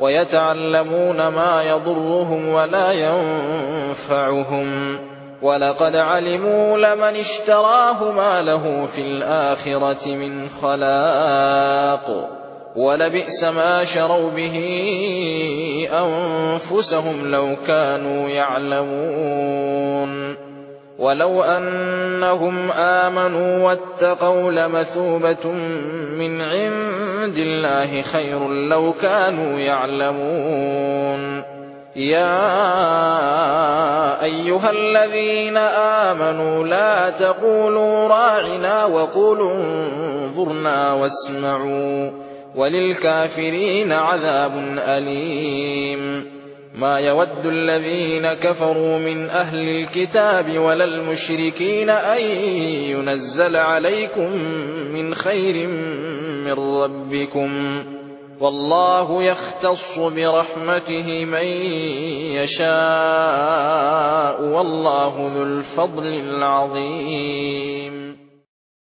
ويتعلمون ما يضرهم ولا ينفعهم. ولقد علموا لمن اشتراه ما له في الآخرة من خلاق. ولبئس ما شروا به أنفسهم لو كانوا يعلمون. ولو أنهم آمنوا واتقوا لمثوبة من عند الله خير لو كانوا يعلمون. يا أيها الذين آمنوا لا تقولوا راعنا وقولوا انظرنا واسمعوا وللكافرين عذاب أليم. ما يود الذين كفروا من أهل الكتاب ولا المشركين أن ينزل عليكم من خير من ربكم والله يختص برحمته من يشاء والله ذو الفضل العظيم.